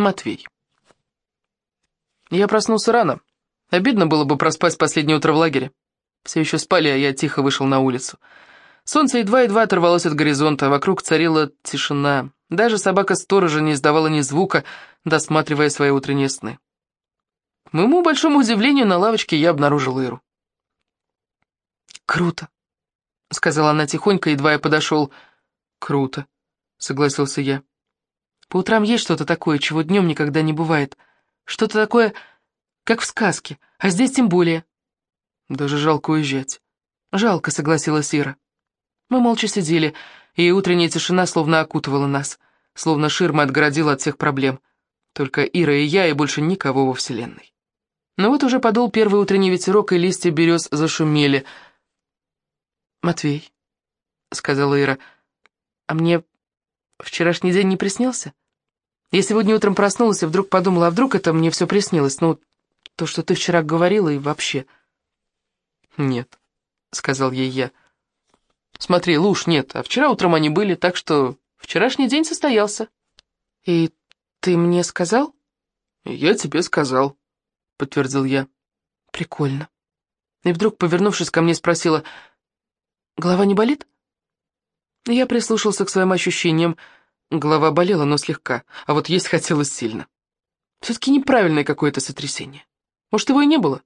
Матвей. Я проснулся рано. Обидно было бы проспать последнее утро в лагере. Все еще спали, а я тихо вышел на улицу. Солнце едва-едва оторвалось от горизонта, вокруг царила тишина. Даже собака-сторожа не издавала ни звука, досматривая свои утренние сны. К моему большому удивлению, на лавочке я обнаружил Иру. «Круто», — сказала она тихонько, едва я подошел. «Круто», — согласился я. «По утрам есть что-то такое, чего днем никогда не бывает. Что-то такое, как в сказке, а здесь тем более». «Даже жалко уезжать». «Жалко», — согласилась Ира. Мы молча сидели, и утренняя тишина словно окутывала нас, словно ширма отгородила от всех проблем. Только Ира и я, и больше никого во Вселенной. Но вот уже подул первый утренний ветерок, и листья берез зашумели. «Матвей», — сказала Ира, — «а мне вчерашний день не приснился? Я сегодня утром проснулась и вдруг подумала, а вдруг это мне все приснилось? Ну, то, что ты вчера говорила и вообще...» «Нет», — сказал ей я, — Смотри, луж нет, а вчера утром они были, так что вчерашний день состоялся. И ты мне сказал? Я тебе сказал, подтвердил я. Прикольно. И вдруг, повернувшись ко мне, спросила, голова не болит? Я прислушался к своим ощущениям. Голова болела, но слегка, а вот есть хотелось сильно. Все-таки неправильное какое-то сотрясение. Может, его и не было?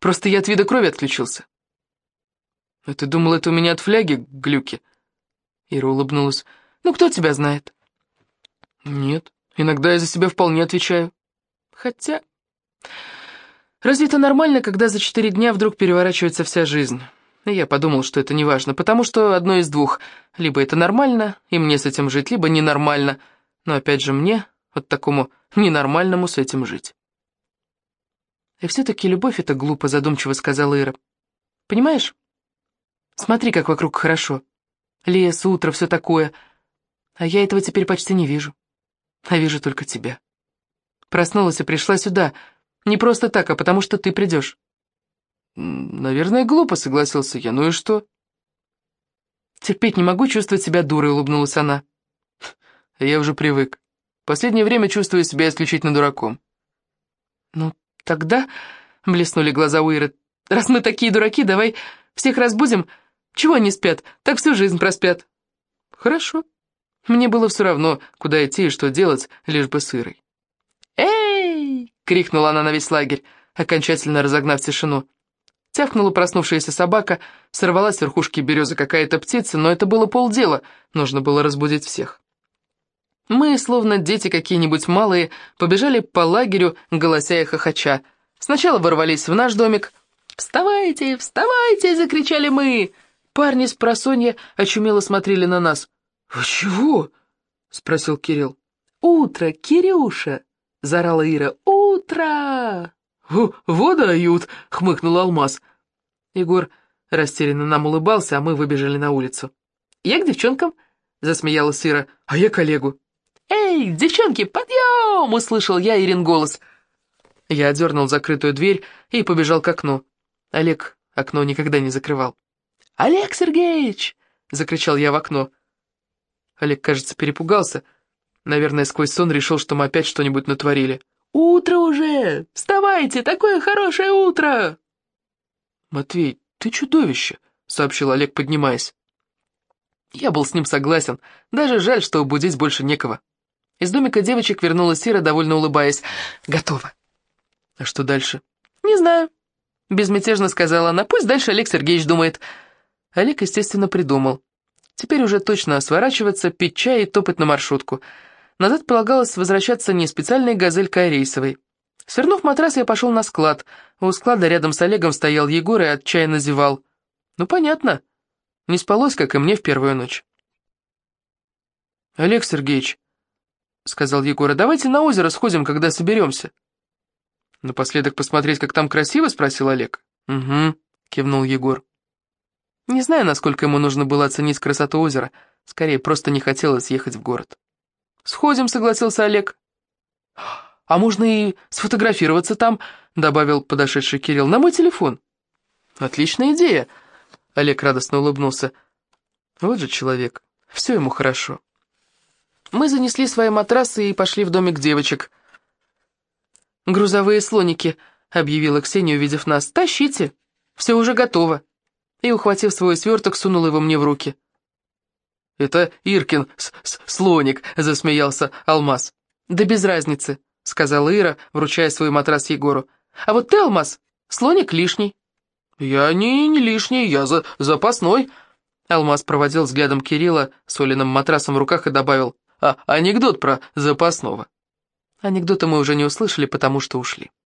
Просто я от вида крови отключился. «А ты думал, это у меня от фляги глюки?» Ира улыбнулась. «Ну, кто тебя знает?» «Нет, иногда я за себя вполне отвечаю. Хотя...» «Разве это нормально, когда за четыре дня вдруг переворачивается вся жизнь?» Я подумал, что это неважно, потому что одно из двух. Либо это нормально, и мне с этим жить, либо ненормально. Но опять же мне, вот такому ненормальному, с этим жить. «И все-таки любовь — это глупо», — задумчиво сказала Ира. «Понимаешь?» Смотри, как вокруг хорошо. Лес, утро, все такое. А я этого теперь почти не вижу. А вижу только тебя. Проснулась и пришла сюда. Не просто так, а потому что ты придешь. Наверное, глупо, согласился я. Ну и что? Терпеть не могу чувствовать себя дурой, улыбнулась она. Я уже привык. Последнее время чувствую себя исключительно дураком. Ну, тогда, блеснули глаза Уиры, раз мы такие дураки, давай всех разбудим чего они спят? Так всю жизнь проспят». «Хорошо». Мне было все равно, куда идти и что делать, лишь бы сырой. «Эй!» — крикнула она на весь лагерь, окончательно разогнав тишину. Тявкнула проснувшаяся собака, сорвалась с верхушки березы какая-то птица, но это было полдела, нужно было разбудить всех. Мы, словно дети какие-нибудь малые, побежали по лагерю, голося и хохоча. Сначала ворвались в наш домик. «Вставайте, вставайте!» — закричали мы. Парни с просонья очумело смотрели на нас. «Вы чего?» — спросил Кирилл. «Утро, Кирюша!» — заорала Ира. «Утро!» «Вот дают!» — хмыкнул Алмаз. Егор растерянно нам улыбался, а мы выбежали на улицу. «Я к девчонкам!» — засмеялась Ира. «А я коллегу!» «Эй, девчонки, подъем!» — услышал я Ирин голос. Я одернул закрытую дверь и побежал к окну. Олег окно никогда не закрывал. «Олег Сергеевич!» — закричал я в окно. Олег, кажется, перепугался. Наверное, сквозь сон решил, что мы опять что-нибудь натворили. «Утро уже! Вставайте! Такое хорошее утро!» «Матвей, ты чудовище!» — сообщил Олег, поднимаясь. Я был с ним согласен. Даже жаль, что будить больше некого. Из домика девочек вернулась Сира, довольно улыбаясь. «Готово». «А что дальше?» «Не знаю», — безмятежно сказала она. «Пусть дальше Олег Сергеевич думает». Олег, естественно, придумал. Теперь уже точно сворачиваться, пить чай и топать на маршрутку. Назад полагалось возвращаться не специальной газелькой, а рейсовой. Свернув матрас, я пошел на склад. У склада рядом с Олегом стоял Егор и отчаянно зевал. Ну, понятно. Не спалось, как и мне в первую ночь. «Олег Сергеевич», — сказал Егор, — «давайте на озеро сходим, когда соберемся». «Напоследок посмотреть, как там красиво?» — спросил Олег. «Угу», — кивнул Егор. Не знаю, насколько ему нужно было оценить красоту озера, скорее, просто не хотелось ехать в город. «Сходим», — согласился Олег. «А можно и сфотографироваться там», — добавил подошедший Кирилл, — «на мой телефон». «Отличная идея», — Олег радостно улыбнулся. «Вот же человек, все ему хорошо». Мы занесли свои матрасы и пошли в домик девочек. «Грузовые слоники», — объявила Ксения, увидев нас. «Тащите, все уже готово». И, ухватив свой сверток, сунул его мне в руки. «Это Иркин с -с слоник», — засмеялся Алмаз. «Да без разницы», — сказала Ира, вручая свой матрас Егору. «А вот ты, Алмаз, слоник лишний». «Я не, не лишний, я за запасной». Алмаз проводил взглядом Кирилла с Олиным матрасом в руках и добавил. «А анекдот про запасного». Анекдота мы уже не услышали, потому что ушли.